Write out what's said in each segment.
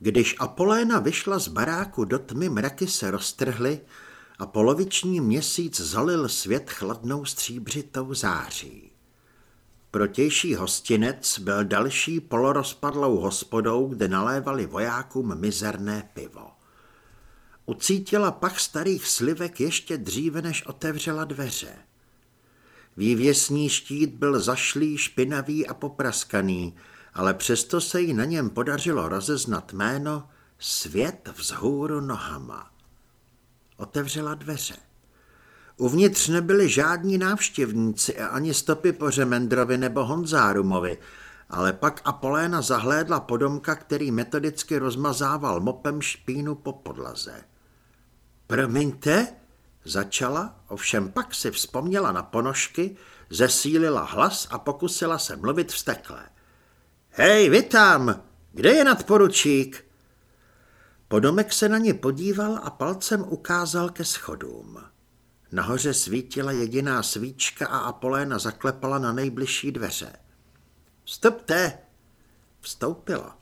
Když Apoléna vyšla z baráku do tmy, mraky se roztrhly a poloviční měsíc zalil svět chladnou stříbřitou září. Protější hostinec byl další polorozpadlou hospodou, kde nalévali vojákům mizerné pivo. Ucítila pach starých slivek ještě dříve, než otevřela dveře. Vývěsní štít byl zašlý, špinavý a popraskaný, ale přesto se jí na něm podařilo rozeznat jméno Svět vzhůru nohama. Otevřela dveře. Uvnitř nebyli žádní návštěvníci a ani stopy po Řemendrovi nebo Honzárumovi, ale pak Apoléna zahlédla podomka, který metodicky rozmazával mopem špínu po podlaze. Promiňte, začala, ovšem pak si vzpomněla na ponožky, zesílila hlas a pokusila se mluvit vstekle. Hej, vy tam, kde je nadporučík? Podomek se na ně podíval a palcem ukázal ke schodům. Nahoře svítila jediná svíčka a Apoléna zaklepala na nejbližší dveře. Vstupte! Vstoupila.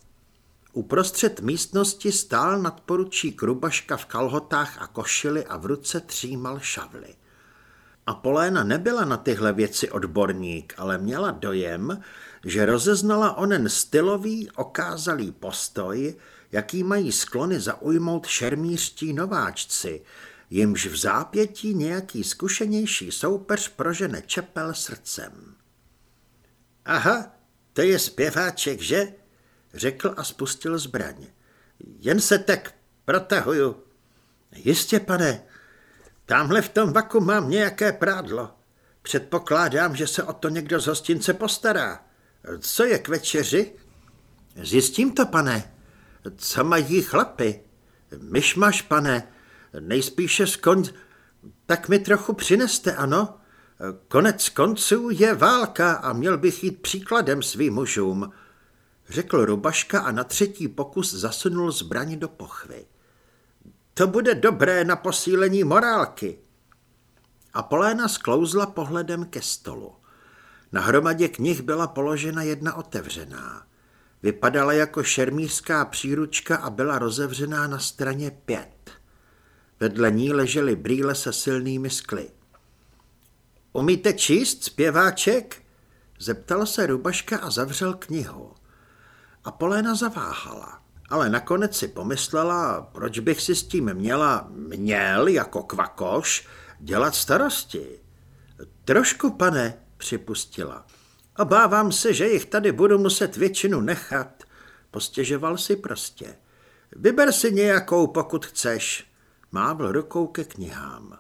Uprostřed místnosti stál nadporučík Rubaška v kalhotách a košili a v ruce třímal šavly. Apoléna nebyla na tyhle věci odborník, ale měla dojem, že rozeznala onen stylový, okázalý postoj, jaký mají sklony zaujmout šermířtí nováčci, jimž v zápětí nějaký zkušenější soupeř prožene čepel srdcem. Aha, to je zpěváček, že? Řekl a spustil zbraň. Jen se tak protahuju. Jistě, pane, tamhle v tom vaku mám nějaké prádlo. Předpokládám, že se o to někdo z hostince postará. Co je k večeři? Zjistím to, pane. Co mají chlapy? Myšmaš, pane. Nejspíše skon... Tak mi trochu přineste, ano? Konec konců je válka a měl bych jít příkladem svým mužům, řekl Rubaška a na třetí pokus zasunul zbraň do pochvy. To bude dobré na posílení morálky. A Poléna sklouzla pohledem ke stolu. Na hromadě knih byla položena jedna otevřená. Vypadala jako šermířská příručka a byla rozevřená na straně pět. Vedle ní ležely brýle se silnými skly. Umíte číst, zpěváček? Zeptal se Rubaška a zavřel knihu. A Poléna zaváhala, ale nakonec si pomyslela, proč bych si s tím měla, měl jako kvakoš, dělat starosti. Trošku, pane, připustila. Obávám se, že jich tady budu muset většinu nechat. Postěžoval si prostě. Vyber si nějakou, pokud chceš. Mávl rukou ke knihám.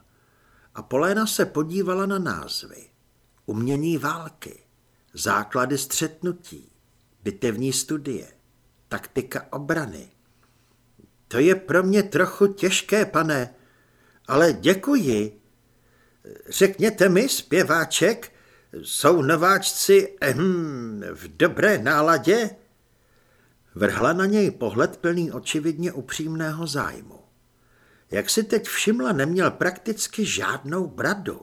A Poléna se podívala na názvy. Umění války, základy střetnutí, bitevní studie, taktika obrany. To je pro mě trochu těžké, pane, ale děkuji. Řekněte mi, zpěváček, jsou nováčci ehm, v dobré náladě? Vrhla na něj pohled plný očividně upřímného zájmu. Jak si teď všimla, neměl prakticky žádnou bradu.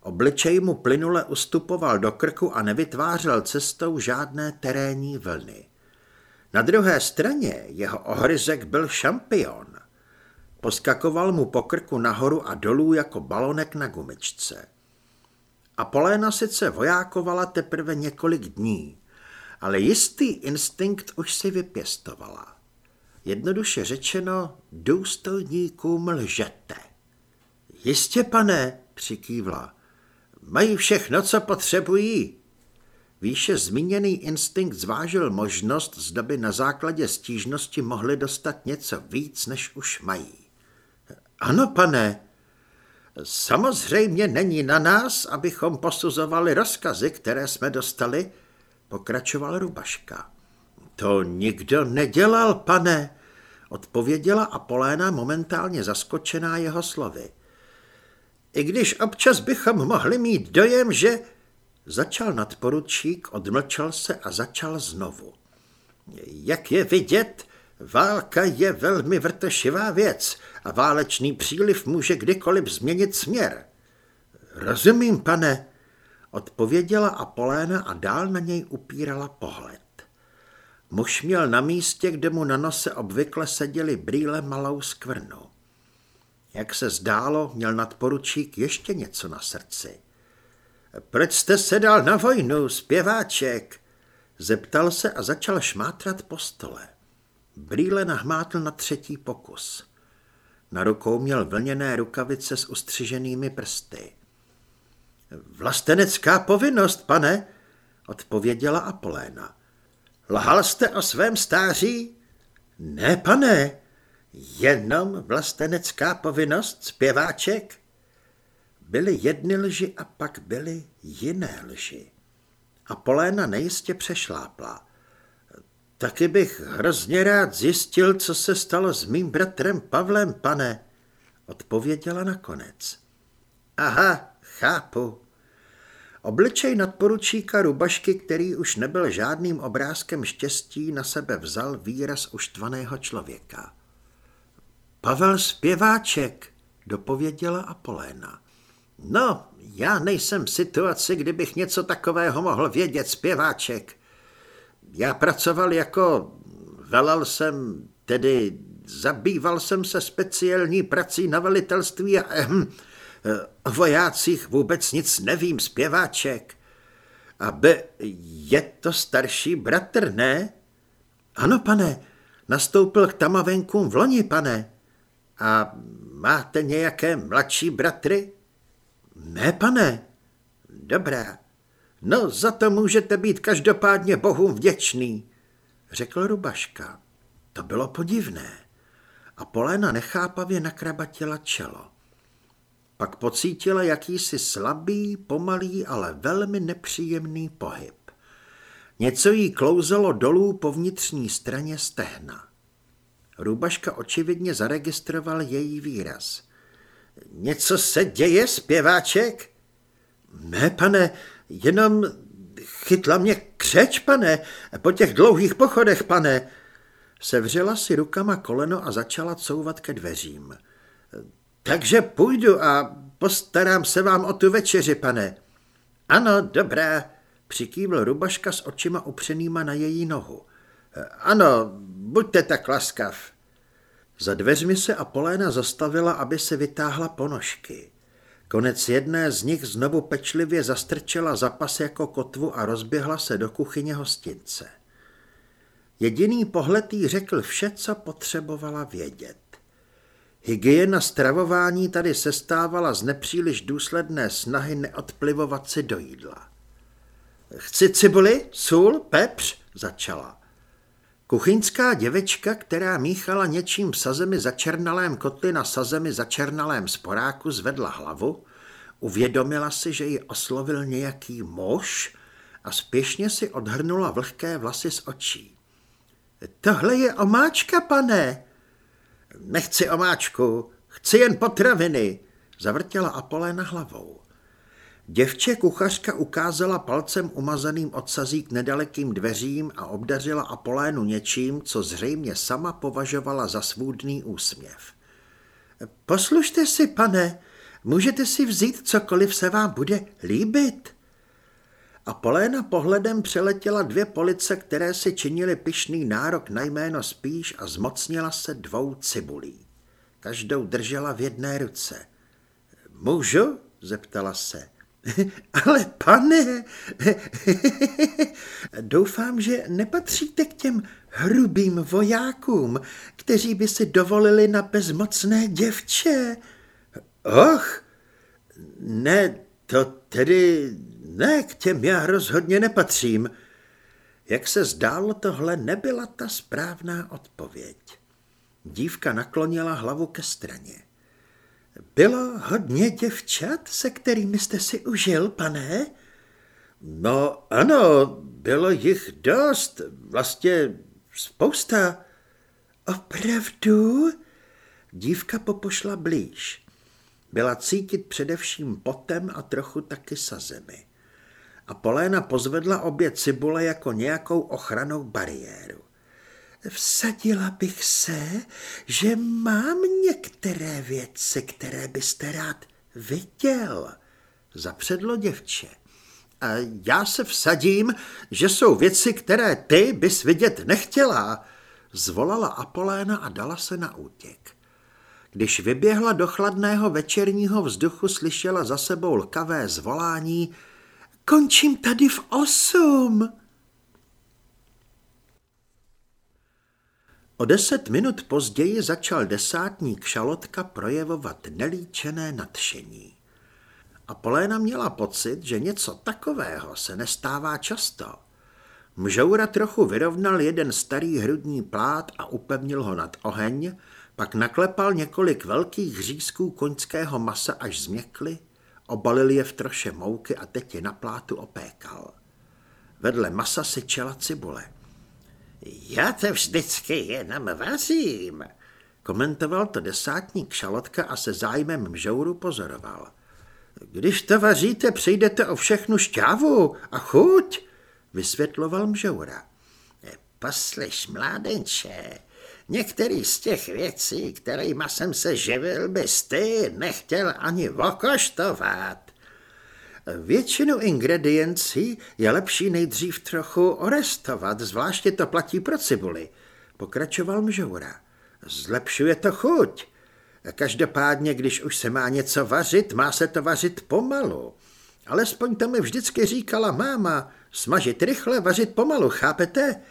Obličej mu plynule ustupoval do krku a nevytvářel cestou žádné terénní vlny. Na druhé straně jeho ohryzek byl šampion. Poskakoval mu po krku nahoru a dolů jako balonek na gumičce. Apoléna sice vojákovala teprve několik dní, ale jistý instinkt už si vypěstovala. Jednoduše řečeno, důstojníkům lžete. Jistě, pane, přikývla. Mají všechno, co potřebují. Výše zmíněný instinkt zvážil možnost, zda by na základě stížnosti mohli dostat něco víc, než už mají. Ano, pane, Samozřejmě není na nás, abychom posuzovali rozkazy, které jsme dostali, pokračoval Rubaška. To nikdo nedělal, pane, odpověděla Apoléna momentálně zaskočená jeho slovy. I když občas bychom mohli mít dojem, že... Začal nadporučík, odmlčel se a začal znovu. Jak je vidět, válka je velmi vrtošivá věc a válečný příliv může kdykoliv změnit směr. Rozumím, pane, odpověděla Apoléna a dál na něj upírala pohled. Muž měl na místě, kde mu na nose obvykle seděli brýle malou skvrnu. Jak se zdálo, měl nadporučík ještě něco na srdci. Proč jste se dal na vojnu, zpěváček? Zeptal se a začal šmátrat po stole. Brýle nahmátl na třetí pokus. Na rukou měl vlněné rukavice s ustřiženými prsty. Vlastenecká povinnost, pane, odpověděla Apoléna. Lhal jste o svém stáří? Ne, pane, jenom vlastenecká povinnost, zpěváček. Byly jedny lži a pak byly jiné lži. Apoléna nejistě přešlápla. Taky bych hrozně rád zjistil, co se stalo s mým bratrem Pavlem, pane, odpověděla nakonec. Aha, chápu. Obličej nadporučíka Rubašky, který už nebyl žádným obrázkem štěstí, na sebe vzal výraz uštvaného člověka. Pavel zpěváček, dopověděla Apoléna. No, já nejsem v situaci, kdybych něco takového mohl vědět, zpěváček. Já pracoval jako, velel jsem, tedy zabýval jsem se speciální prací na velitelství a ehm, o vojácích vůbec nic nevím, zpěváček. Aby je to starší bratr, ne? Ano, pane, nastoupil k tamavenkům v loni, pane. A máte nějaké mladší bratry? Ne, pane. Dobrá. No, za to můžete být každopádně bohům vděčný, řekl Rubaška. To bylo podivné. A Poléna nechápavě nakrabatila čelo. Pak pocítila jakýsi slabý, pomalý, ale velmi nepříjemný pohyb. Něco jí klouzelo dolů po vnitřní straně stehna. Rubaška očividně zaregistroval její výraz. Něco se děje, zpěváček? Ne, pane, jenom chytla mě křeč, pane, po těch dlouhých pochodech, pane. Sevřela si rukama koleno a začala couvat ke dveřím. Takže půjdu a postarám se vám o tu večeři, pane. Ano, dobré, přikývl Rubaška s očima upřenýma na její nohu. Ano, buďte tak laskav. Za dveřmi se Apoléna zastavila, aby se vytáhla ponožky. Konec jedné z nich znovu pečlivě zastrčila zapas jako kotvu a rozběhla se do kuchyně hostince. Jediný pohled jí řekl vše, co potřebovala vědět. Hygiena stravování tady sestávala z nepříliš důsledné snahy neodplivovat si do jídla. Chci cibuli, sůl, pepř, začala. Kuchyňská děvečka, která míchala něčím v sazemi začernalém kotli na sazemi začernalém sporáku, zvedla hlavu, uvědomila si, že ji oslovil nějaký muž a spěšně si odhrnula vlhké vlasy z očí. Tohle je omáčka, pane. Nechci omáčku, chci jen potraviny, zavrtěla Apoléna hlavou. Děvče kuchařka ukázala palcem umazaným odsazí k nedalekým dveřím a obdařila Apolénu něčím, co zřejmě sama považovala za svůdný úsměv. Poslušte si, pane, můžete si vzít cokoliv se vám bude líbit. Apoléna pohledem přeletěla dvě police, které si činily pyšný nárok na jméno spíš a zmocnila se dvou cibulí. Každou držela v jedné ruce. Můžu? zeptala se. Ale pane, doufám, že nepatříte k těm hrubým vojákům, kteří by si dovolili na bezmocné děvče. Och, ne, to tedy ne, k těm já rozhodně nepatřím. Jak se zdálo, tohle nebyla ta správná odpověď. Dívka naklonila hlavu ke straně. Bylo hodně děvčat, se kterými jste si užil, pane? No ano, bylo jich dost, vlastně spousta. Opravdu? Dívka popošla blíž. Byla cítit především potem a trochu taky sazemi. A Poléna pozvedla obě cibule jako nějakou ochranou bariéru. Vsadila bych se, že mám některé věci, které byste rád viděl, zapředlo děvče. Já se vsadím, že jsou věci, které ty bys vidět nechtěla, zvolala Apoléna a dala se na útěk. Když vyběhla do chladného večerního vzduchu, slyšela za sebou lkavé zvolání Končím tady v osm. O deset minut později začal desátník Šalotka projevovat nelíčené nadšení. A Poléna měla pocit, že něco takového se nestává často. Mžoura trochu vyrovnal jeden starý hrudní plát a upevnil ho nad oheň, pak naklepal několik velkých řízků koňského masa, až změkly, obalil je v troše mouky a teď je na plátu opékal. Vedle masa si čela cibule. Já to vždycky jenom vařím, komentoval to desátník šalotka a se zájmem mžouru pozoroval. Když to vaříte, přijdete o všechnu šťávu a chuť, vysvětloval mžoura. Poslyš, mládenče, některý z těch věcí, kterýma jsem se živil, bys ty nechtěl ani okoštovat. Většinu ingrediencí je lepší nejdřív trochu orestovat, zvláště to platí pro cibuli, pokračoval mžoura. Zlepšuje to chuť. Každopádně, když už se má něco vařit, má se to vařit pomalu. Alespoň to mi vždycky říkala máma, smažit rychle, vařit pomalu, chápete?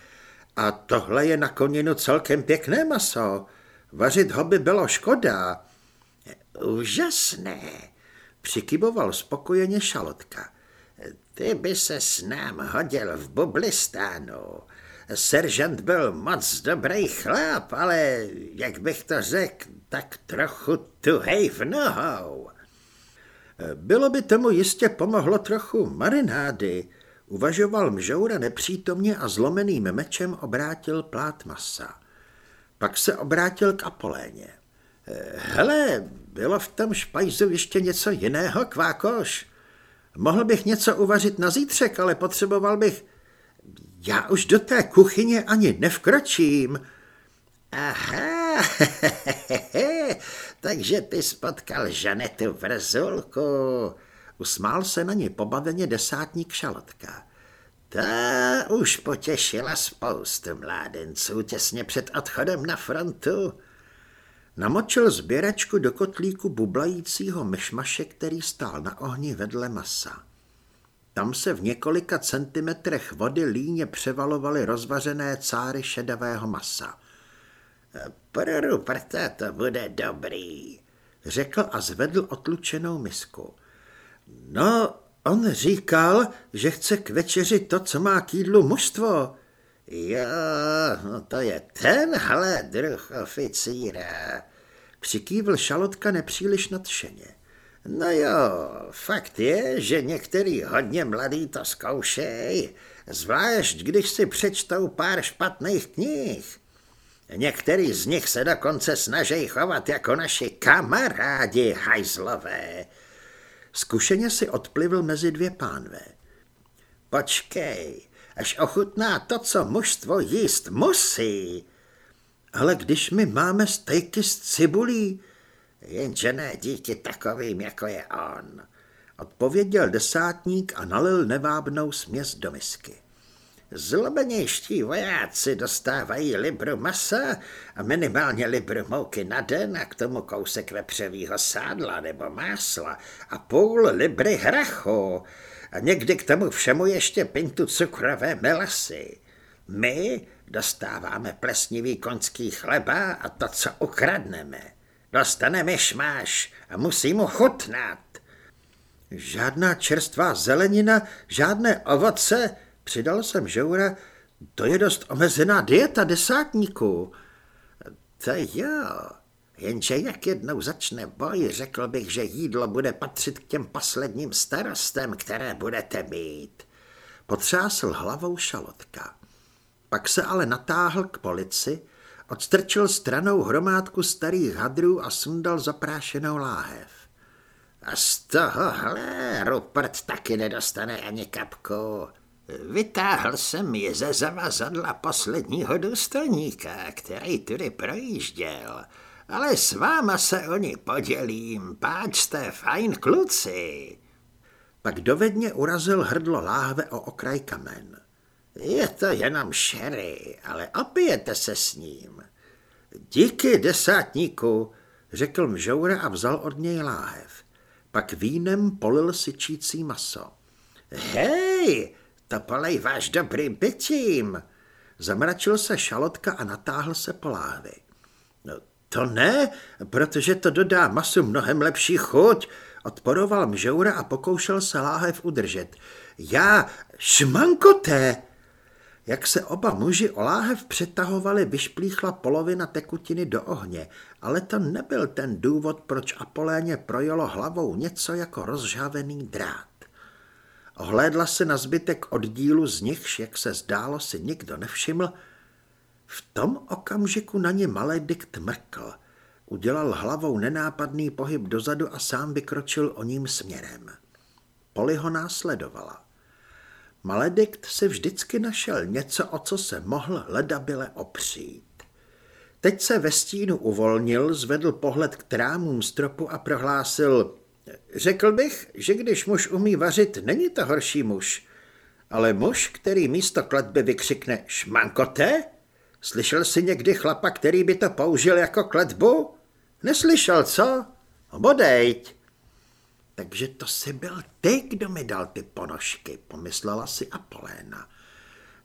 A tohle je na koninu celkem pěkné maso. Vařit ho by bylo škoda. Úžasné, přikyboval spokojeně šalotka. Ty by se s nám hodil v Bublistánu. Seržant byl moc dobrý chlap, ale, jak bych to řekl, tak trochu tuhej v nohou. Bylo by tomu jistě pomohlo trochu marinády, uvažoval mžoura nepřítomně a zlomeným mečem obrátil plát masa. Pak se obrátil k Apoléně. Hele, bylo v tom špajzu ještě něco jiného, kvákoš? Mohl bych něco uvařit na zítřek, ale potřeboval bych... Já už do té kuchyně ani nevkročím. Aha, takže ty spotkal Žanetu Vrzulku. Usmál se na ně pobaveně desátník šalotka. Ta už potěšila spoustu mládenců těsně před odchodem na frontu. Namočil sběračku do kotlíku bublajícího myšmaše, který stál na ohni vedle masa. Tam se v několika centimetrech vody líně převalovaly rozvařené cáry šedavého masa. Pro Ruperta to bude dobrý, řekl a zvedl otlučenou misku. No, on říkal, že chce k večeři to, co má k jídlu mužstvo. Jo, no to je tenhle druh oficíra, přikývl šalotka nepříliš nadšeně. No jo, fakt je, že některý hodně mladý to zkoušej, zvlášť když si přečtou pár špatných knih. Některý z nich se dokonce snaží chovat jako naši kamarádi hajzlové. Zkušeně si odplivl mezi dvě pánve. Počkej, až ochutná to, co mužstvo jíst musí. Ale když my máme stejky s cibulí, jenže ne díky takovým, jako je on, odpověděl desátník a nalil nevábnou směs do misky. Zlobenějští vojáci dostávají libru masa a minimálně libru mouky na den a k tomu kousek vepřevýho sádla nebo másla a půl libry hrachu a někdy k tomu všemu ještě pintu cukrové melasy. My dostáváme plesnivý konský chleba a to, co ukradneme. Dostane myšmáš a musí mu chutnat. Žádná čerstvá zelenina, žádné ovoce, Přidal jsem žoura, to je dost omezená dieta desátníků. To jo, jenže jak jednou začne boj, řekl bych, že jídlo bude patřit k těm posledním starostem, které budete mít. Potřásl hlavou šalotka. Pak se ale natáhl k polici, odstrčil stranou hromádku starých hadrů a sundal zaprášenou láhev. A z tohohle Rupert taky nedostane ani kapku. Vytáhl jsem je ze zavazadla posledního důstojníka, který tudy projížděl, ale s váma se o ní podělím, páč jste fajn kluci. Pak dovedně urazil hrdlo láhve o okraj kamen. Je to jenom šery, ale opijete se s ním. Díky, desátníku, řekl mžoura a vzal od něj láhev. Pak vínem polil syčící maso. Hej, to polej váš dobrým pitím. Zamračil se šalotka a natáhl se po láhvi. No, to ne, protože to dodá masu mnohem lepší chuť, odporoval mžoura a pokoušel se láhev udržet. Já, šmankoté! Jak se oba muži o láhev přetahovali, vyšplíchla polovina tekutiny do ohně, ale to nebyl ten důvod, proč Apoléně projelo hlavou něco jako rozžhavený drát. Ohlédla se na zbytek oddílu z nichž, jak se zdálo, si nikdo nevšiml. V tom okamžiku na ně maledikt mrkl. Udělal hlavou nenápadný pohyb dozadu a sám vykročil o ním směrem. Poli ho následovala. Maledikt si vždycky našel něco, o co se mohl ledabile opřít. Teď se ve stínu uvolnil, zvedl pohled k trámům stropu a prohlásil Řekl bych, že když muž umí vařit, není to horší muž. Ale muž, který místo kletby vykřikne šmankote? Slyšel jsi někdy chlapa, který by to použil jako kletbu? Neslyšel, co? Bodejť. Takže to si byl ty, kdo mi dal ty ponožky, pomyslela si Apoléna.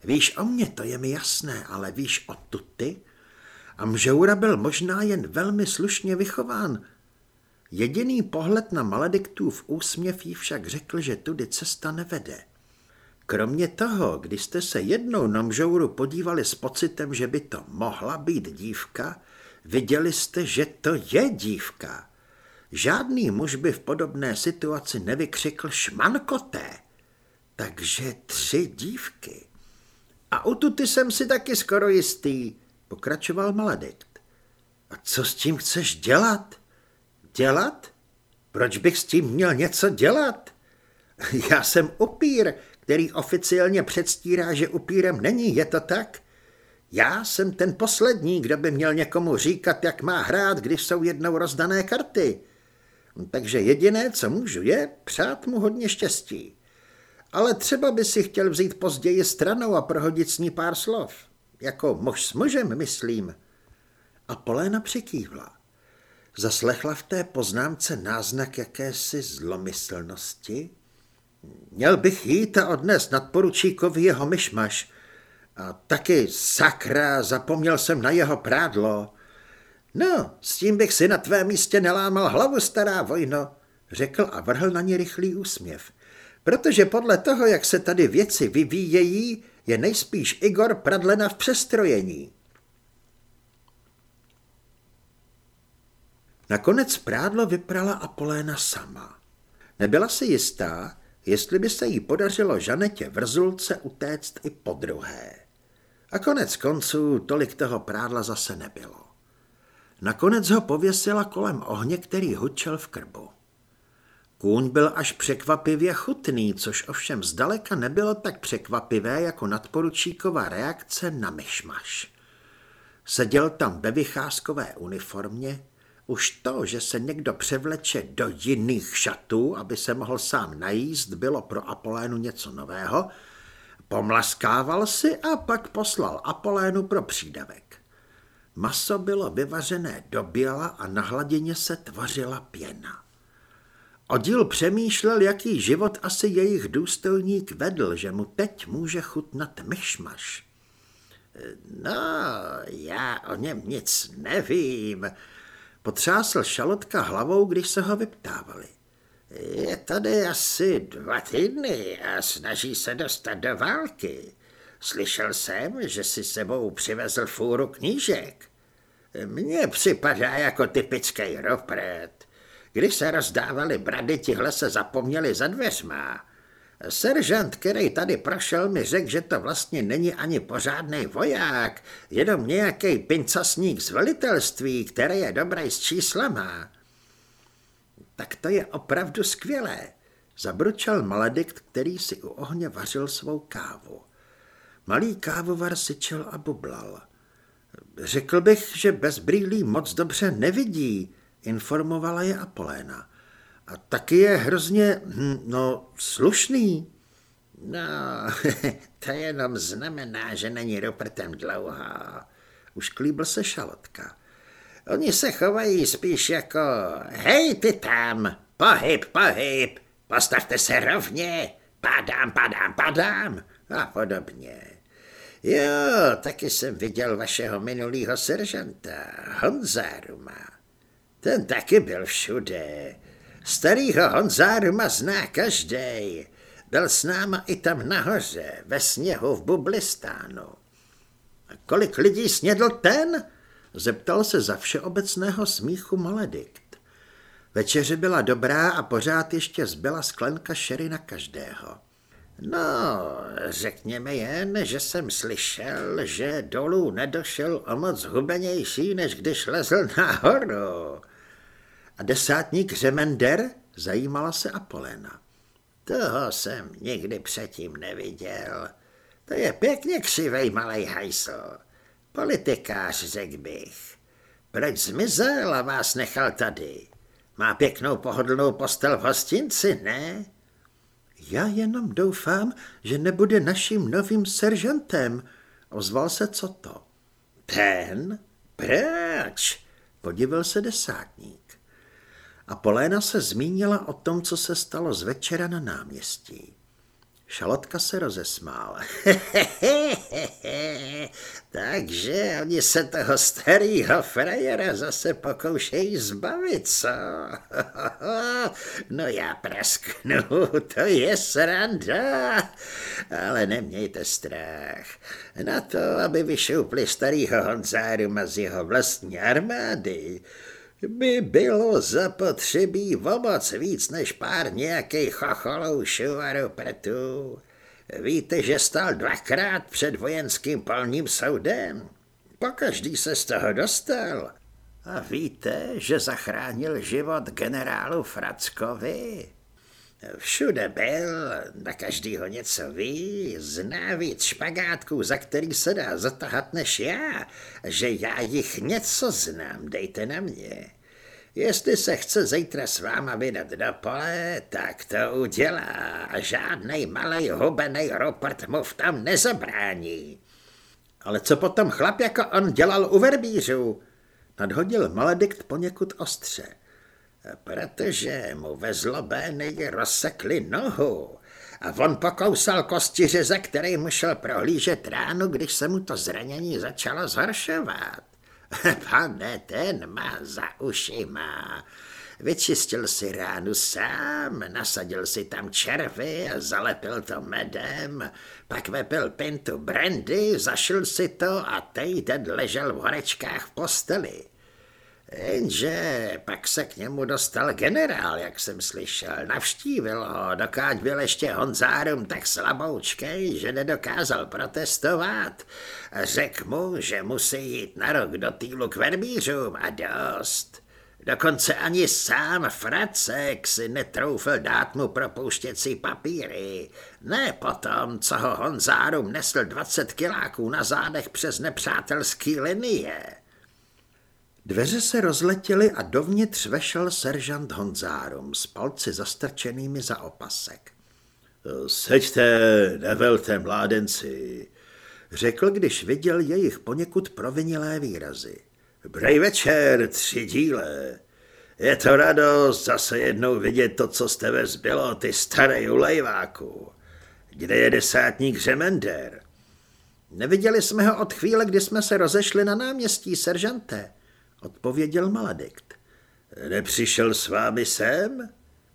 Víš o mě, to je mi jasné, ale víš o tuty? A mžoura byl možná jen velmi slušně vychován. Jediný pohled na malediktův úsměv jí však řekl, že tudy cesta nevede. Kromě toho, když jste se jednou na mžouru podívali s pocitem, že by to mohla být dívka, viděli jste, že to je dívka. Žádný muž by v podobné situaci nevykřikl šmankoté. Takže tři dívky. A u tuty jsem si taky skoro jistý, pokračoval Maledikt. A co s tím chceš dělat? Dělat? Proč bych s tím měl něco dělat? Já jsem upír, který oficiálně předstírá, že upírem není, je to tak? Já jsem ten poslední, kdo by měl někomu říkat, jak má hrát, když jsou jednou rozdané karty. Takže jediné, co můžu, je přát mu hodně štěstí. Ale třeba by si chtěl vzít později stranou a prohodit s ní pár slov. Jako muž s mužem, myslím. A Poléna přikývla. Zaslechla v té poznámce náznak jakési zlomyslnosti? Měl bych jít a odnes nadporučíkovi jeho myšmaš. A taky sakra, zapomněl jsem na jeho prádlo. No, s tím bych si na tvé místě nelámal hlavu, stará vojno, řekl a vrhl na ní rychlý úsměv. Protože podle toho, jak se tady věci vyvíjejí, je nejspíš Igor Pradlena v přestrojení. Nakonec prádlo vyprala Apoléna sama. Nebyla si jistá, jestli by se jí podařilo Žanetě Vrzulce utéct i po druhé. A konec konců tolik toho prádla zase nebylo. Nakonec ho pověsila kolem ohně, který hučel v krbu. Kůň byl až překvapivě chutný, což ovšem zdaleka nebylo tak překvapivé jako nadporučíková reakce na myšmaš. Seděl tam ve vycházkové uniformě, už to, že se někdo převleče do jiných šatů, aby se mohl sám najíst, bylo pro Apolénu něco nového, pomlaskával si a pak poslal Apolénu pro přídavek. Maso bylo vyvařené do běla a na hladině se tvořila pěna. Odíl přemýšlel, jaký život asi jejich důstojník vedl, že mu teď může chutnat myšmaš. No, já o něm nic nevím, potřásl šalotka hlavou, když se ho vyptávali. Je tady asi dva týdny a snaží se dostat do války. Slyšel jsem, že si sebou přivezl fůru knížek. Mně připadá jako typický ropret. Když se rozdávali brady, tihle se zapomněli za dveřma. Seržant, který tady prošel, mi řekl, že to vlastně není ani pořádný voják, jenom nějaký pincasník z velitelství, který je dobrý s číslama. Tak to je opravdu skvělé, zabručel maledikt, který si u ohně vařil svou kávu. Malý kávovar syčel a bublal. Řekl bych, že bez brýlí moc dobře nevidí, informovala je Apoléna. A taky je hrozně, hm, no, slušný. No, to jenom znamená, že není Rupertem dlouho. Už klíbl se šalotka. Oni se chovají spíš jako, hej ty tam, pohyb, pohyb, postavte se rovně, padám, padám, padám a podobně. Jo, taky jsem viděl vašeho minulého seržanta, Honzáruma. Ten taky byl všude. Starýho Honzáruma zná každý. Byl s náma i tam nahoře, ve sněhu v Bublistánu. A kolik lidí snědl ten? Zeptal se za všeobecného smíchu Maledikt. Večeře byla dobrá a pořád ještě zbyla sklenka šery na každého. No, řekněme jen, že jsem slyšel, že dolů nedošel o moc hubenější, než když lezl nahoru. A desátník Řemender? Zajímala se Apolena. Toho jsem nikdy předtím neviděl. To je pěkně křivej malej hajsl. Politikář, řekl bych. Proč zmizel a vás nechal tady? Má pěknou pohodlnou postel v hostinci, ne? Já jenom doufám, že nebude naším novým seržantem, ozval se co to. Ten? Proč? Podivil se desátník. A Poléna se zmínila o tom, co se stalo z večera na náměstí. Šalotka se rozesmála. Takže oni se toho starého frajera zase pokoušejí zbavit, co? no já prasknu, to je sranda. Ale nemějte strach. Na to, aby vyšoupli starýho Honzáruma z jeho vlastní armády, by bylo zapotřebí o moc víc než pár nějakých chocholoušů a. Víte, že stal dvakrát před vojenským polním soudem? Pokaždý se z toho dostal. A víte, že zachránil život generálu Frackovi? Všude byl, na každýho něco ví, zná víc špagátků, za který se dá zatahat než já, že já jich něco znám, dejte na mě. Jestli se chce zítra s váma vydat do pole, tak to udělá a žádnej malej hubenej Rupert mu v tom nezabrání. Ale co potom chlap jako on dělal u verbířů? Nadhodil Maledikt poněkud ostře. Protože mu ve zlobény rozsekli nohu a on pokousal kostiře, za který mu šel prohlížet ránu, když se mu to zranění začalo zhoršovat. Pane, ten má za ušima. Vyčistil si ránu sám, nasadil si tam červy a zalepil to medem, pak vepil pintu brandy, zašil si to a týden ležel v horečkách v posteli. Jenže pak se k němu dostal generál, jak jsem slyšel. Navštívil ho, dokáď byl ještě Honzárum tak slaboučkej, že nedokázal protestovat. Řekl mu, že musí jít na rok do týlu k verbířům a dost. Dokonce ani sám Fracek si netroufl dát mu propouštěcí papíry. Ne potom, co ho Honzárum nesl 20 kiláků na zádech přes nepřátelský linie. Dveře se rozletěly a dovnitř vešel seržant Honzárum s palci zastrčenými za opasek. Seďte, nevelte, mládenci, řekl, když viděl jejich poněkud provinilé výrazy. Brej večer, tři díle. Je to radost zase jednou vidět to, co jste ve zbylo, ty staré ulejváku. Kde je desátník Řemender? Neviděli jsme ho od chvíle, kdy jsme se rozešli na náměstí, seržante, odpověděl Maledikt. Nepřišel s vámi sem?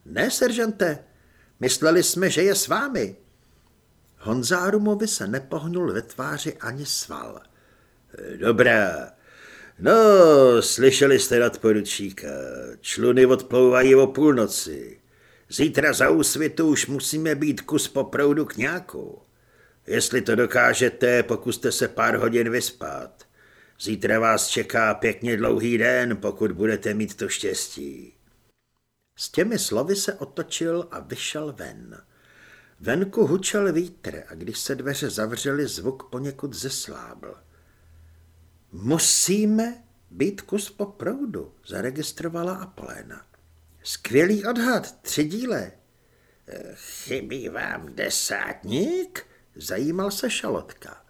Ne, seržante, mysleli jsme, že je s vámi. Honzárumovi se nepohnul ve tváři ani sval. Dobrá, no, slyšeli jste nadporučíka, čluny odplouvají o půlnoci. Zítra za úsvitu už musíme být kus po proudu k nějaku. Jestli to dokážete, pokuste se pár hodin vyspat. Zítra vás čeká pěkně dlouhý den, pokud budete mít to štěstí. S těmi slovy se otočil a vyšel ven. Venku hučel vítr a když se dveře zavřely, zvuk poněkud zeslábl. Musíme být kus po proudu, zaregistrovala Apoléna. Skvělý odhad, tři díle. Chybí vám desátník? Zajímal se Šalotka.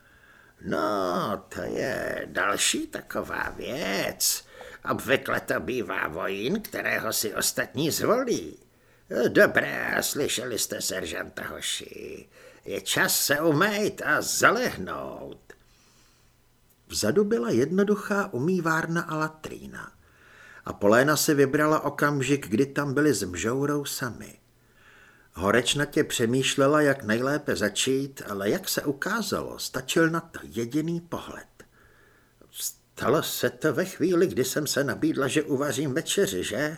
No, to je další taková věc. Obvykle to bývá vojín, kterého si ostatní zvolí. Dobré, slyšeli jste, seržanta Hoši. Je čas se umejt a zalehnout. Vzadu byla jednoduchá umývárna a latrína. A Poléna si vybrala okamžik, kdy tam byli s mžourou sami. Horečnatě přemýšlela, jak nejlépe začít, ale jak se ukázalo, stačil na to jediný pohled. Stalo se to ve chvíli, kdy jsem se nabídla, že uvařím večeři, že?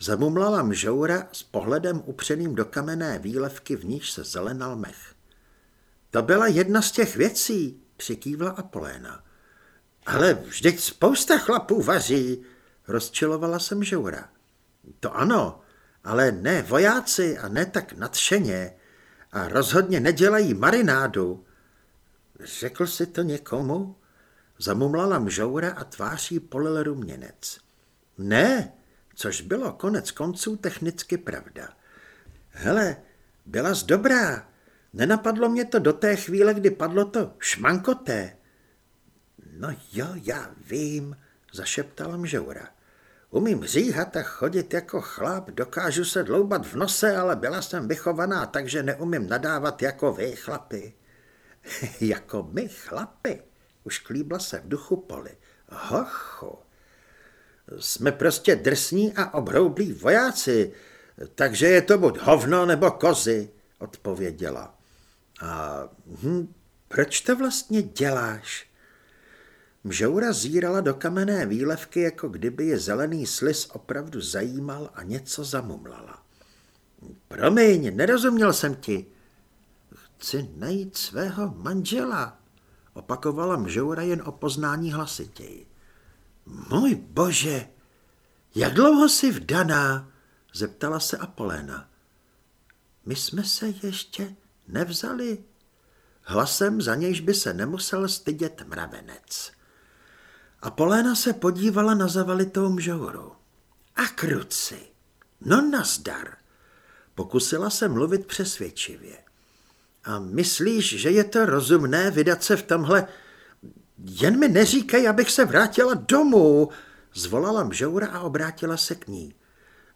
Zamumlala mžoura s pohledem upřeným do kamenné výlevky, v níž se zelenal mech. To byla jedna z těch věcí, přikývla Apoléna. Ale vždyť spousta chlapů vaří, rozčilovala se mžoura. To ano, ale ne vojáci a ne tak nadšeně a rozhodně nedělají marinádu. Řekl si to někomu? Zamumlala mžoura a tváří polil ruměnec. Ne, což bylo konec konců technicky pravda. Hele, byla z dobrá. Nenapadlo mě to do té chvíle, kdy padlo to šmankoté. No jo, já vím, zašeptala mžoura. Umím říhat a chodit jako chlap, dokážu se dloubat v nose, ale byla jsem vychovaná, takže neumím nadávat jako vy, chlapi. jako my, chlapi, už klíbla se v duchu poli. Hochu, jsme prostě drsní a obroublí vojáci, takže je to buď hovno nebo kozy, odpověděla. A hm, proč to vlastně děláš? Mžoura zírala do kamenné výlevky, jako kdyby je zelený slis opravdu zajímal a něco zamumlala. Promiň, nerozuměl jsem ti. Chci najít svého manžela, opakovala mžoura jen o poznání hlasitěji. Můj bože, jak dlouho jsi vdaná? zeptala se Apoléna. My jsme se ještě nevzali. Hlasem, za nějž by se nemusel stydět mravenec. A Poléna se podívala na zavalitou mžouru. A kruci, no nazdar. Pokusila se mluvit přesvědčivě. A myslíš, že je to rozumné vydat se v tomhle... Jen mi neříkej, abych se vrátila domů, zvolala mžoura a obrátila se k ní.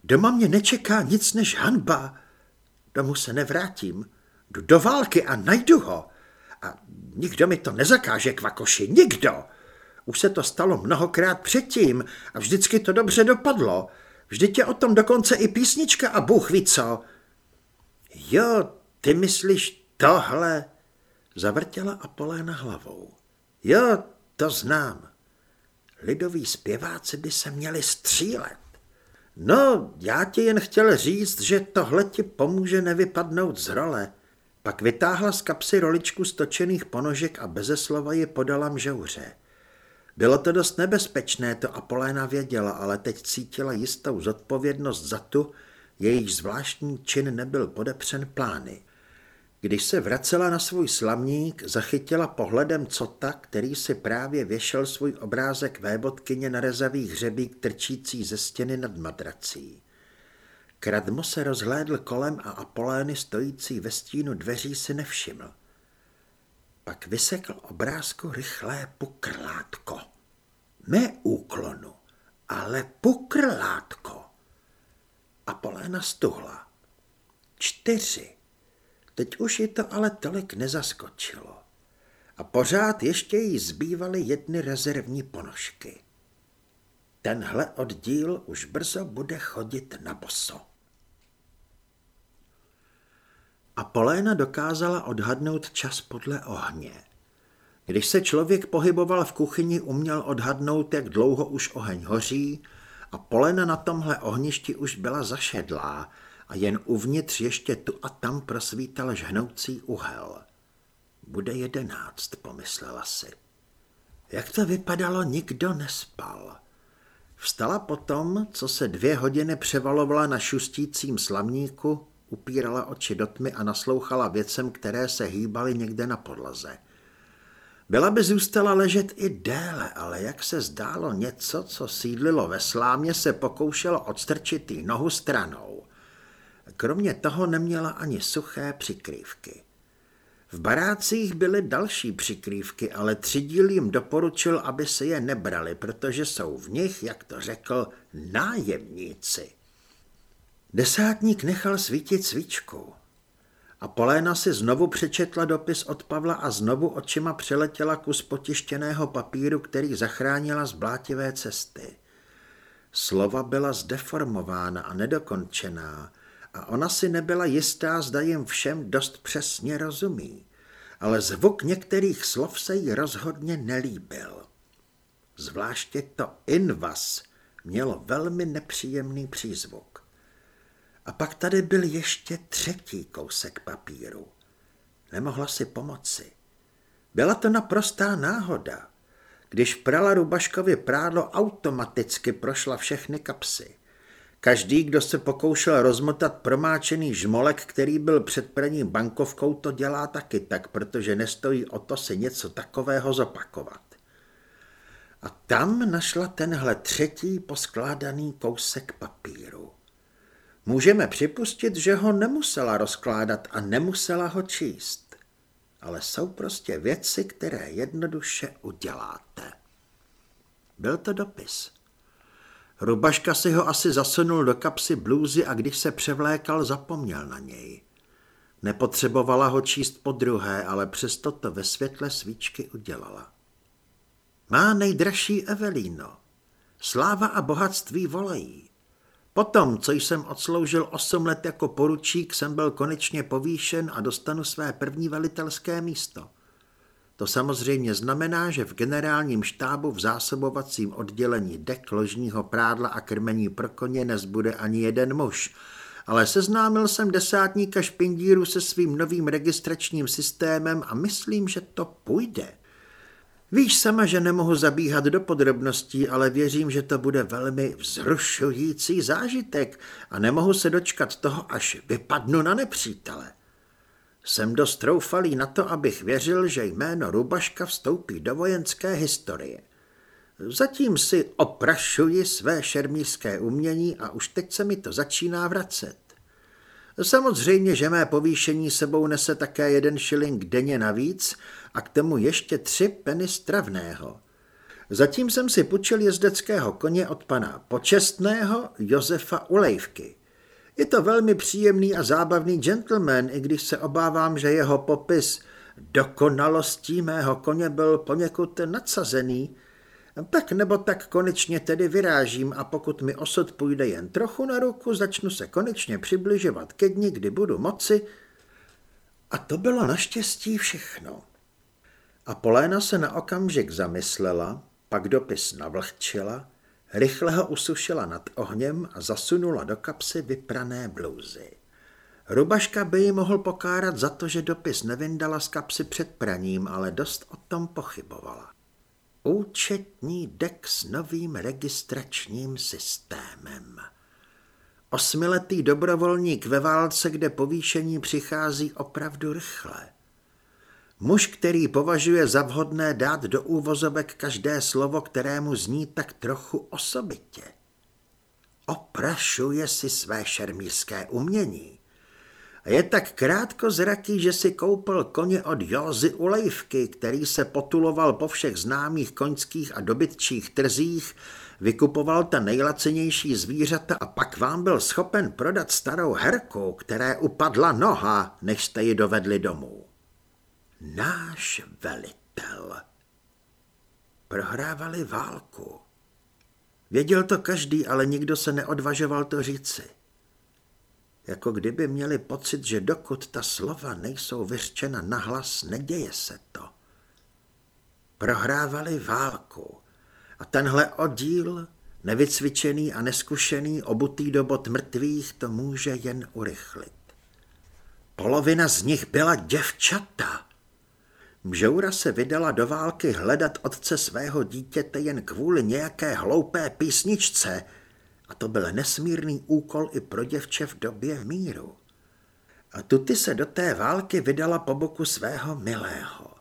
Doma mě nečeká nic než hanba. Domů se nevrátím. Jdu do války a najdu ho. A nikdo mi to nezakáže, kvakoši, nikdo. Už se to stalo mnohokrát předtím a vždycky to dobře dopadlo. Vždyť je o tom dokonce i písnička a Bůh ví co. Jo, ty myslíš tohle? Zavrtěla Apoléna hlavou. Jo, to znám. Lidoví zpěváci by se měli střílet. No, já ti jen chtěl říct, že tohle ti pomůže nevypadnout z role. Pak vytáhla z kapsy roličku stočených ponožek a beze slova je podala mžouře. Bylo to dost nebezpečné, to Apoléna věděla, ale teď cítila jistou zodpovědnost za tu, jejíž zvláštní čin nebyl podepřen plány. Když se vracela na svůj slamník, zachytila pohledem Cota, který si právě věšel svůj obrázek vévodkyně na rezavých hřebík trčící ze stěny nad madrací. Kradmo se rozhlédl kolem a Apolény stojící ve stínu dveří si nevšiml. Pak vysekl obrázku rychlé pukrlátko. Ne úklonu, ale pukrlátko. Apoléna stuhla. Čtyři. Teď už ji to ale tolik nezaskočilo. A pořád ještě jí zbývaly jedny rezervní ponožky. Tenhle oddíl už brzo bude chodit na boso. A Poléna dokázala odhadnout čas podle ohně. Když se člověk pohyboval v kuchyni, uměl odhadnout, jak dlouho už oheň hoří a Polena na tomhle ohništi už byla zašedlá a jen uvnitř ještě tu a tam prosvítal žhnoucí uhel. Bude jedenáct, pomyslela si. Jak to vypadalo, nikdo nespal. Vstala potom, co se dvě hodiny převalovala na šustícím slamníku, upírala oči do tmy a naslouchala věcem, které se hýbaly někde na podlaze. Byla by zůstala ležet i déle, ale jak se zdálo něco, co sídlilo ve slámě, se pokoušelo odstrčit jí nohu stranou. Kromě toho neměla ani suché přikrývky. V barácích byly další přikrývky, ale třidíl jim doporučil, aby se je nebrali, protože jsou v nich, jak to řekl, nájemníci. Desátník nechal svítit svíčku. A Poléna si znovu přečetla dopis od Pavla a znovu očima přeletěla kus potištěného papíru, který zachránila z blátivé cesty. Slova byla zdeformována a nedokončená a ona si nebyla jistá, zda jim všem dost přesně rozumí, ale zvuk některých slov se jí rozhodně nelíbil. Zvláště to invas mělo velmi nepříjemný přízvuk. A pak tady byl ještě třetí kousek papíru. Nemohla si pomoci. Byla to naprostá náhoda. Když prala Rubaškovi prádlo, automaticky prošla všechny kapsy. Každý, kdo se pokoušel rozmotat promáčený žmolek, který byl před praním bankovkou, to dělá taky tak, protože nestojí o to si něco takového zopakovat. A tam našla tenhle třetí poskládaný kousek papíru. Můžeme připustit, že ho nemusela rozkládat a nemusela ho číst. Ale jsou prostě věci, které jednoduše uděláte. Byl to dopis. Rubaška si ho asi zasunul do kapsy blůzy a když se převlékal, zapomněl na něj. Nepotřebovala ho číst po druhé, ale přesto to ve světle svíčky udělala. Má nejdražší Evelíno, sláva a bohatství volají. Potom, co jsem odsloužil osm let jako poručík, jsem byl konečně povýšen a dostanu své první velitelské místo. To samozřejmě znamená, že v generálním štábu v zásobovacím oddělení dek, ložního prádla a krmení pro koně nezbude ani jeden muž, ale seznámil jsem desátníka špindíru se svým novým registračním systémem a myslím, že to půjde. Víš sama, že nemohu zabíhat do podrobností, ale věřím, že to bude velmi vzrušující zážitek a nemohu se dočkat toho, až vypadnu na nepřítele. Jsem dost troufalý na to, abych věřil, že jméno Rubaška vstoupí do vojenské historie. Zatím si oprašuji své šermířské umění a už teď se mi to začíná vracet. Samozřejmě, že mé povýšení sebou nese také jeden šiling denně navíc a k tomu ještě tři peny stravného. Zatím jsem si půjčil jezdeckého koně od pana počestného Josefa Ulejvky. Je to velmi příjemný a zábavný gentleman, i když se obávám, že jeho popis dokonalostí mého koně byl poněkud nadsazený. Tak nebo tak konečně tedy vyrážím a pokud mi osud půjde jen trochu na ruku, začnu se konečně přibližovat ke dni, kdy budu moci. A to bylo naštěstí všechno. A Poléna se na okamžik zamyslela, pak dopis navlhčila Rychle ho usušila nad ohněm a zasunula do kapsy vyprané blouzy. Rubaška by ji mohl pokárat za to, že dopis nevyndala z kapsy před praním, ale dost o tom pochybovala. Účetní dek s novým registračním systémem. Osmiletý dobrovolník ve válce, kde povýšení přichází opravdu rychle. Muž, který považuje za vhodné dát do úvozovek každé slovo, kterému zní tak trochu osobitě. Oprašuje si své šermířské umění. A je tak krátko zraký, že si koupil koně od Józy Ulejvky, který se potuloval po všech známých koňských a dobytčích trzích, vykupoval ta nejlacenější zvířata a pak vám byl schopen prodat starou herku, které upadla noha, než jste ji dovedli domů. Náš velitel. Prohrávali válku. Věděl to každý, ale nikdo se neodvažoval to říci. Jako kdyby měli pocit, že dokud ta slova nejsou vyřčena nahlas, neděje se to. Prohrávali válku. A tenhle oddíl, nevycvičený a neskušený, obutý do bot mrtvých, to může jen urychlit. Polovina z nich byla děvčata. Mžoura se vydala do války hledat otce svého dítěte jen kvůli nějaké hloupé písničce a to byl nesmírný úkol i pro děvče v době míru. A tuty se do té války vydala po boku svého milého.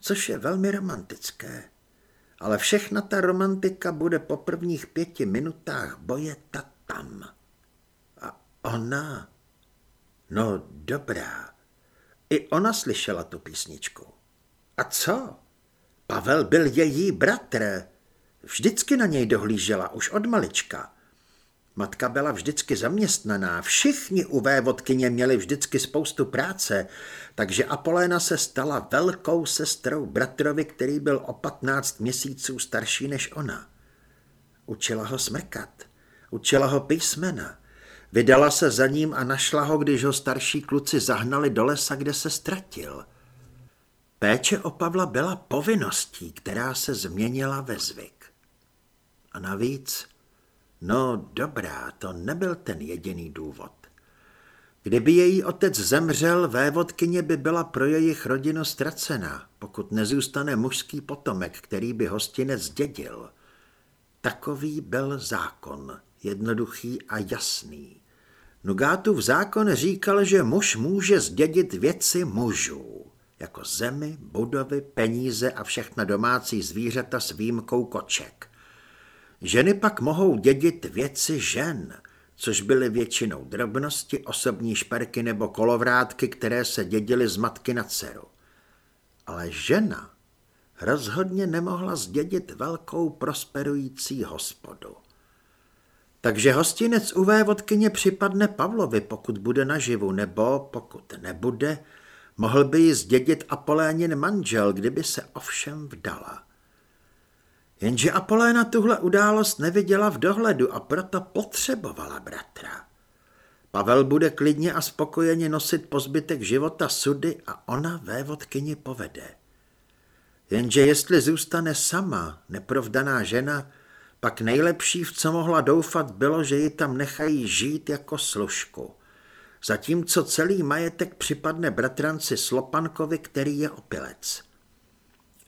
což je velmi romantické. Ale všechna ta romantika bude po prvních pěti minutách boje ta tam. A ona... No dobrá. I ona slyšela tu písničku. A co? Pavel byl její bratr. Vždycky na něj dohlížela, už od malička. Matka byla vždycky zaměstnaná, všichni u vévodkyně měli vždycky spoustu práce, takže Apoléna se stala velkou sestrou bratrovi, který byl o 15 měsíců starší než ona. Učila ho smrkat, učila ho písmena, vydala se za ním a našla ho, když ho starší kluci zahnali do lesa, kde se ztratil. Péče o Pavla byla povinností, která se změnila ve zvyk. A navíc No dobrá, to nebyl ten jediný důvod. Kdyby její otec zemřel, vévodkyně by byla pro jejich rodinu ztracená, pokud nezůstane mužský potomek, který by hostinec zdědil. Takový byl zákon, jednoduchý a jasný. Nugátův zákon říkal, že muž může zdědit věci mužů, jako zemi, budovy, peníze a všechna domácí zvířata s výjimkou koček. Ženy pak mohou dědit věci žen, což byly většinou drobnosti, osobní šperky nebo kolovrátky, které se dědily z matky na dceru. Ale žena rozhodně nemohla zdědit velkou prosperující hospodu. Takže hostinec u vévodkyně připadne Pavlovi, pokud bude naživu, nebo pokud nebude, mohl by ji zdědit Apolénin manžel, kdyby se ovšem vdala. Jenže Apoléna tuhle událost neviděla v dohledu a proto potřebovala bratra. Pavel bude klidně a spokojeně nosit po zbytek života sudy a ona vévodkyni povede. Jenže jestli zůstane sama, neprovdaná žena, pak nejlepší, v co mohla doufat, bylo, že ji tam nechají žít jako služku. Zatímco celý majetek připadne bratranci Slopankovi, který je opilec.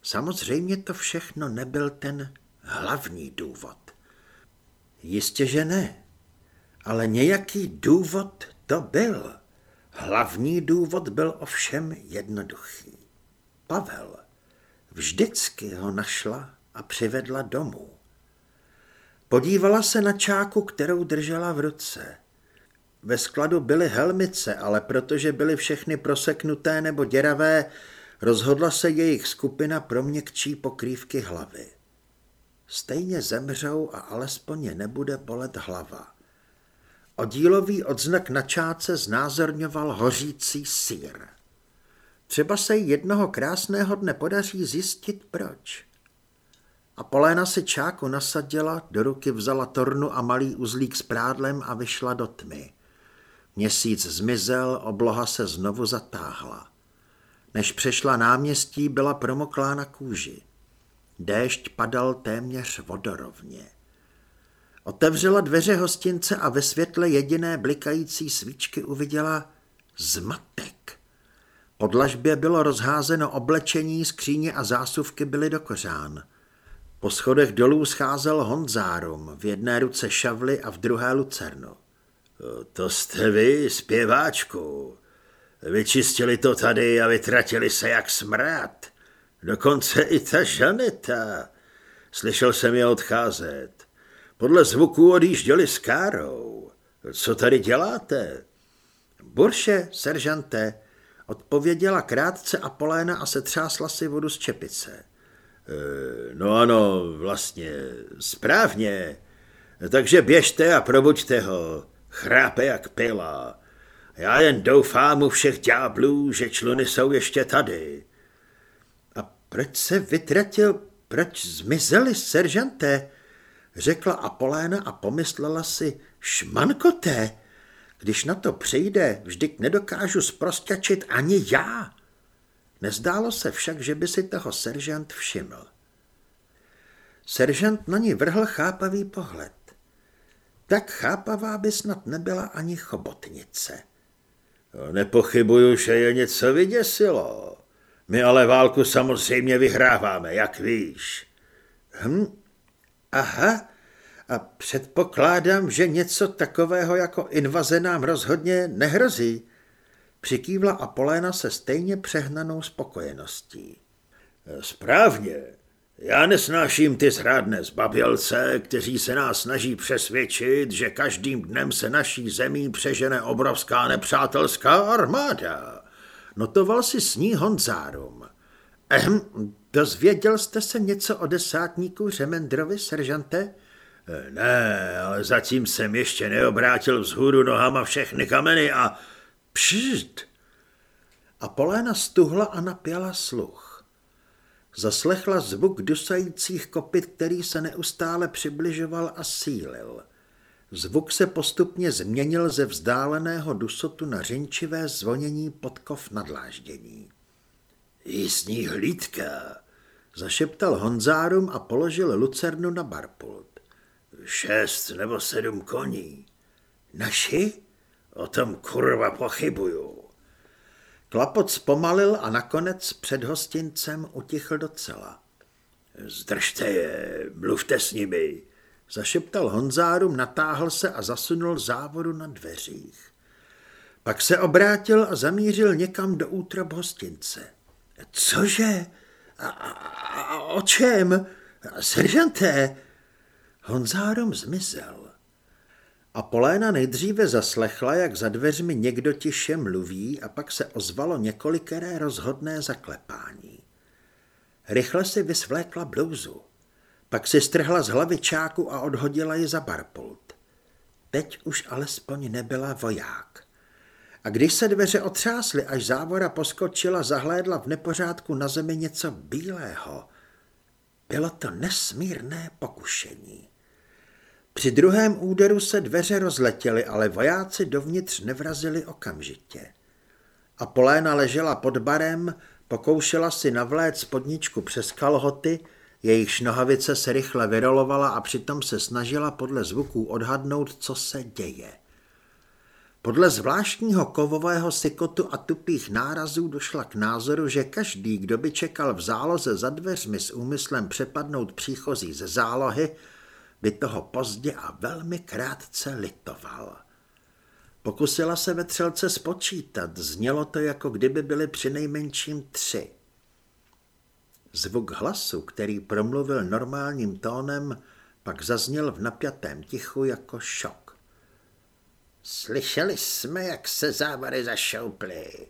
Samozřejmě to všechno nebyl ten hlavní důvod. Jistě, že ne, ale nějaký důvod to byl. Hlavní důvod byl ovšem jednoduchý. Pavel vždycky ho našla a přivedla domů. Podívala se na čáku, kterou držela v ruce. Ve skladu byly helmice, ale protože byly všechny proseknuté nebo děravé, Rozhodla se jejich skupina pro měkčí pokrývky hlavy. Stejně zemřou a alespoň je nebude bolet hlava. Odílový odznak na čáce znázorňoval hořící sír. Třeba se jí jednoho krásného dne podaří zjistit proč. A Poléna si čáku nasadila, do ruky vzala tornu a malý uzlík s prádlem a vyšla do tmy. Měsíc zmizel, obloha se znovu zatáhla. Než přešla náměstí, byla promoklá na kůži. Déšť padal téměř vodorovně. Otevřela dveře hostince a ve světle jediné blikající svíčky uviděla zmatek. Lažbě bylo rozházeno oblečení, skříně a zásuvky byly do kořán. Po schodech dolů scházel Honzárum, v jedné ruce šavly a v druhé lucernu. To jste vy, zpěváčku, Vyčistili to tady a vytratili se jak smrad. Dokonce i ta Žaneta. Slyšel jsem je odcházet. Podle zvuků odjížděli s Károu. Co tady děláte? Burše, seržante, odpověděla krátce Apoléna a setřásla si vodu z čepice. E, no ano, vlastně, správně. Takže běžte a probuďte ho. Chrápe jak pila. Já jen doufám u všech ďáblů, že čluny jsou ještě tady. A proč se vytratil, proč zmizeli, seržanté? Řekla Apoléna a pomyslela si, šmankoté, když na to přijde, vždyť nedokážu zprostěčit ani já. Nezdálo se však, že by si toho seržant všiml. Seržant na ní vrhl chápavý pohled. Tak chápavá by snad nebyla ani chobotnice. Nepochybuju, že je něco vyděsilo. My ale válku samozřejmě vyhráváme, jak víš. Hm, aha, a předpokládám, že něco takového jako invaze nám rozhodně nehrozí. Přikývla Apoléna se stejně přehnanou spokojeností. Správně. Já nesnáším ty zrádné zbabělce, kteří se nás snaží přesvědčit, že každým dnem se naší zemí přežene obrovská nepřátelská armáda. Notoval si s ní Honzárum. Ehm, dozvěděl jste se něco o desátníku Řemendrovi, seržante? Ne, ale zatím jsem ještě neobrátil vzhůru nohama všechny kameny a... Pšt! A Poléna stuhla a napěla sluch. Zaslechla zvuk dusajících kopyt, který se neustále přibližoval a sílil. Zvuk se postupně změnil ze vzdáleného dusotu na řinčivé zvonění podkov nadláždění. Jízdní hlídka, zašeptal Honzárum a položil lucernu na barpult. Šest nebo sedm koní. Naši? O tom kurva pochybuju. Klapot zpomalil a nakonec před hostincem utichl docela. Zdržte je, mluvte s nimi, zašeptal Honzárum, natáhl se a zasunul závodu na dveřích. Pak se obrátil a zamířil někam do útrob hostince. Cože? A, a, a o čem? Seržanté? Honzárum zmizel. A Poléna nejdříve zaslechla, jak za dveřmi někdo tiše mluví a pak se ozvalo několikeré rozhodné zaklepání. Rychle si vysvlékla blouzu. Pak si strhla z hlavy čáku a odhodila ji za barpult. Teď už alespoň nebyla voják. A když se dveře otřásly, až závora poskočila, zahlédla v nepořádku na zemi něco bílého. Bylo to nesmírné pokušení. Při druhém úderu se dveře rozletěly, ale vojáci dovnitř nevrazili okamžitě. A Poléna ležela pod barem, pokoušela si navléct spodničku přes kalhoty, jejich nohavice se rychle vyrolovala a přitom se snažila podle zvuků odhadnout, co se děje. Podle zvláštního kovového sykotu a tupých nárazů došla k názoru, že každý, kdo by čekal v záloze za dveřmi s úmyslem přepadnout příchozí ze zálohy, by toho pozdě a velmi krátce litoval. Pokusila se ve třelce spočítat, znělo to, jako kdyby byly přinejmenším tři. Zvuk hlasu, který promluvil normálním tónem, pak zazněl v napjatém tichu jako šok. Slyšeli jsme, jak se závary zašouply.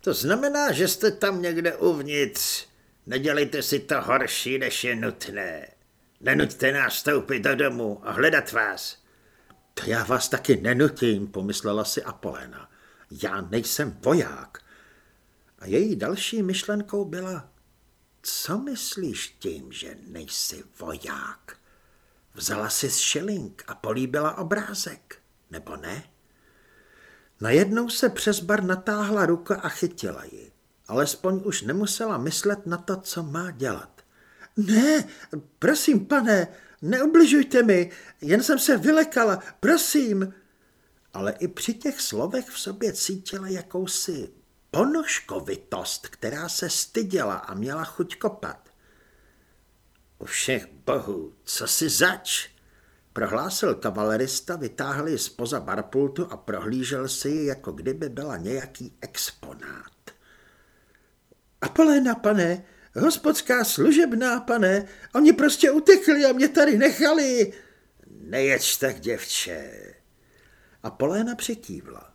To znamená, že jste tam někde uvnitř. Nedělejte si to horší, než je nutné. Nenuďte nás vstoupit do domu a hledat vás. To já vás taky nenutím, pomyslela si Apolena. Já nejsem voják. A její další myšlenkou byla, co myslíš tím, že nejsi voják? Vzala si šiling a políbila obrázek, nebo ne? Najednou se přes bar natáhla ruka a chytila ji. Alespoň už nemusela myslet na to, co má dělat. Ne, prosím, pane, neubližujte mi, jen jsem se vylekala, prosím. Ale i při těch slovech v sobě cítila jakousi ponožkovitost, která se styděla a měla chuť kopat. U všech bohů, co si zač? Prohlásil kavalerista, vytáhl ji spoza barpultu a prohlížel si ji, jako kdyby byla nějaký exponát. Apoléna, pane, Hospodská služebná, pane, oni prostě utekli a mě tady nechali. Nejeď tak, děvče. A Poléna přikývla.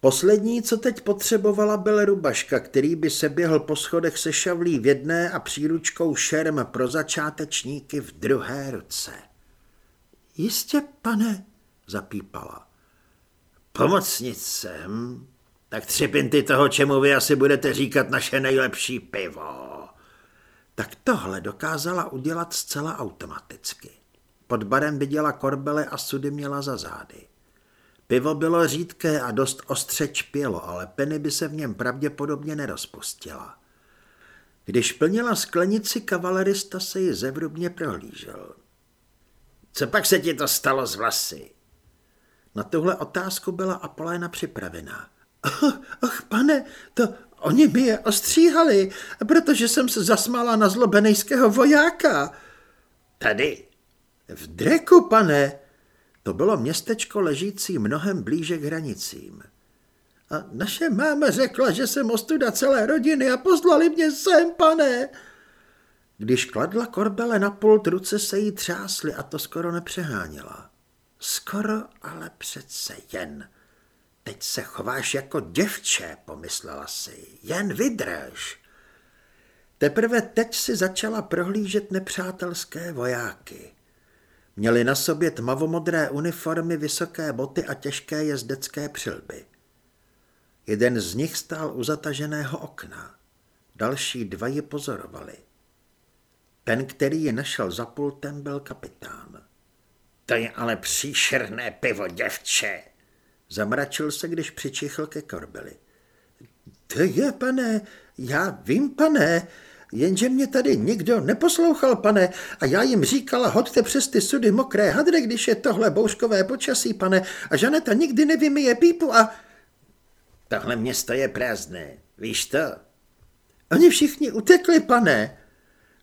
Poslední, co teď potřebovala, byl rubaška, který by se běhl po schodech se šavlí v jedné a příručkou šerm pro začátečníky v druhé ruce. Jistě, pane, zapípala. Pomocnice, hm? Tak tři pinty toho, čemu vy asi budete říkat naše nejlepší pivo tak tohle dokázala udělat zcela automaticky. Pod barem viděla korbele a sudy měla za zády. Pivo bylo řídké a dost ostře čpělo, ale Penny by se v něm pravděpodobně nerozpustila. Když plnila sklenici, kavalerista se ji zevrubně prohlížel. Co pak se ti to stalo z vlasy? Na tuhle otázku byla Apoléna připravená. Ach, ach, pane, to, Oni mi je ostříhali, protože jsem se zasmála na zlobenejského vojáka. Tady? V Dreku, pane. To bylo městečko ležící mnohem blíže k hranicím. A naše máma řekla, že jsem ostuda celé rodiny a poslali mě sem, pane. Když kladla korbele na pult, ruce se jí třásly a to skoro nepřeháněla. Skoro, ale přece jen. Teď se chováš jako děvče, pomyslela si. Jen vydrž. Teprve teď si začala prohlížet nepřátelské vojáky. Měli na sobě tmavomodré uniformy, vysoké boty a těžké jezdecké přilby. Jeden z nich stál u zataženého okna. Další dva ji pozorovali. Ten, který je našel za pultem, byl kapitán. To je ale příšerné pivo, děvče. Zamračil se, když přičichl ke korbeli. To je, pane, já vím, pane, jenže mě tady nikdo neposlouchal, pane, a já jim říkala, hoďte přes ty sudy mokré hadry, když je tohle bouřkové počasí, pane, a Žaneta nikdy nevymije pípu a... Tohle město je prázdné, víš to? Oni všichni utekli, pane,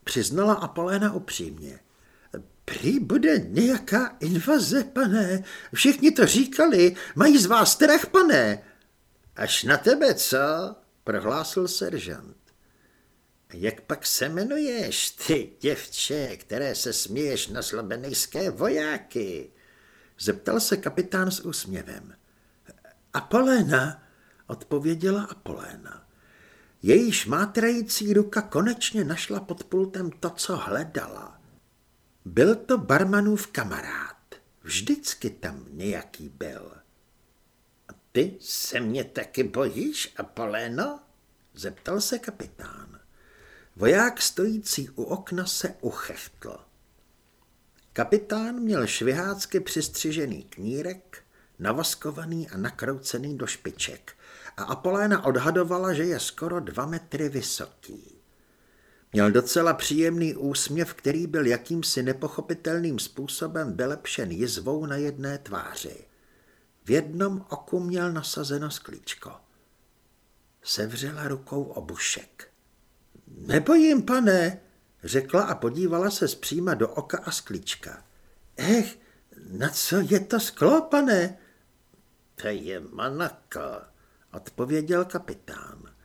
přiznala Apoléna upřímně. Prý bude nějaká invaze, pane. Všichni to říkali. Mají z vás strach, pane. Až na tebe, co? Prohlásil seržant. Jak pak se jmenuješ, ty děvče, které se směješ na slobenejské vojáky? Zeptal se kapitán s úsměvem. Apoléna, odpověděla Apoléna. Jejíž mátrající ruka konečně našla pod pultem to, co hledala. Byl to barmanův kamarád. Vždycky tam nějaký byl. A ty se mě taky bojíš, Apoléno? Zeptal se kapitán. Voják stojící u okna se uchechtl. Kapitán měl švihácky přistřižený knírek, navaskovaný a nakroucený do špiček a Apoléna odhadovala, že je skoro dva metry vysoký. Měl docela příjemný úsměv, který byl jakýmsi nepochopitelným způsobem vylepšen jizvou na jedné tváři. V jednom oku měl nasazeno sklíčko. Sevřela rukou obušek. Nebojím, pane, řekla a podívala se zpříma do oka a sklíčka. Ech, na co je to sklo, pane? To je manaka, odpověděl kapitán.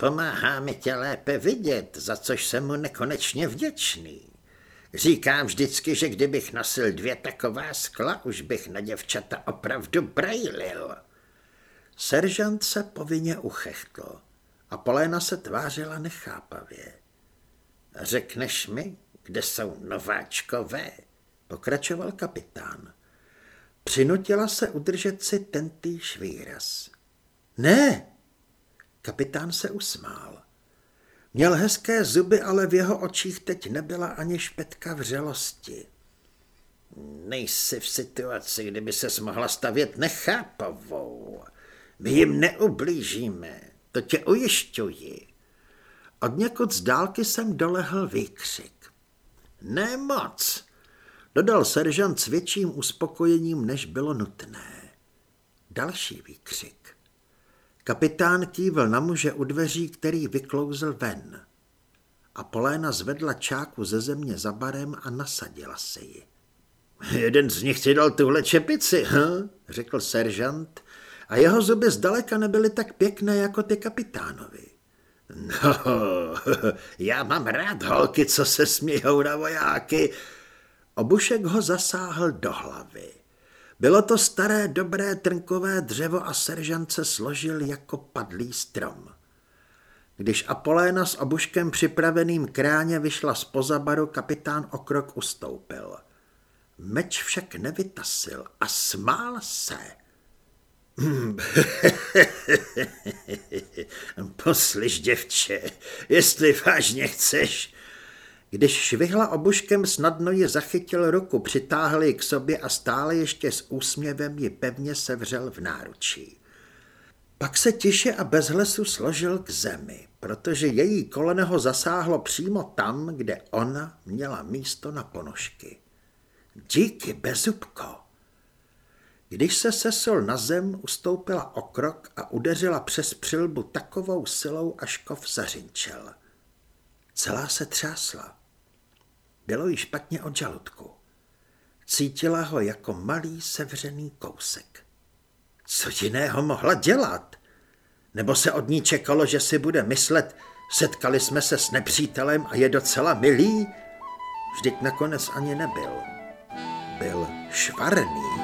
Pomáhá mi tě lépe vidět, za což jsem mu nekonečně vděčný. Říkám vždycky, že kdybych nosil dvě taková skla, už bych na děvčata opravdu brejlil. Seržant se povinně uchechtl a Poléna se tvářila nechápavě. Řekneš mi, kde jsou nováčkové? Pokračoval kapitán. Přinutila se udržet si tentýž výraz. Ne! Kapitán se usmál. Měl hezké zuby, ale v jeho očích teď nebyla ani špetka vřelosti. Nejsi v situaci, kdyby se mohla stavět nechápavou. My jim neublížíme, to tě ujišťuji. Od někud z dálky jsem dolehl výkřik. Nemoc, dodal seržant s větším uspokojením, než bylo nutné. Další výkřik. Kapitán kývil na muže u dveří, který vyklouzl ven. A Poléna zvedla čáku ze země za barem a nasadila si ji. Jeden z nich ti dal tuhle čepici, hm? řekl seržant a jeho zuby zdaleka nebyly tak pěkné jako ty kapitánovi. No, já mám rád holky, co se smějou na vojáky. Obušek ho zasáhl do hlavy. Bylo to staré dobré trnkové dřevo a seržant se složil jako padlý strom. Když Apoléna s obuškem připraveným kráně vyšla z pozabaru, kapitán o krok ustoupil. Meč však nevytasil a smál se. Poslyš, děvče, jestli vážně chceš, když švihla obuškem, snadno ji zachytil ruku, přitáhl ji k sobě a stále ještě s úsměvem ji pevně sevřel v náručí. Pak se tiše a bez hlesu složil k zemi, protože její koleno ho zasáhlo přímo tam, kde ona měla místo na ponožky. Díky, bezubko! Když se sesul na zem, ustoupila o krok a udeřila přes přilbu takovou silou, až kov zařinčel. Celá se třásla. Bylo jí špatně od žaludku. Cítila ho jako malý sevřený kousek. Co jiného mohla dělat? Nebo se od ní čekalo, že si bude myslet, Setkali jsme se s nepřítelem a je docela milý? Vždyť nakonec ani nebyl. Byl švarný.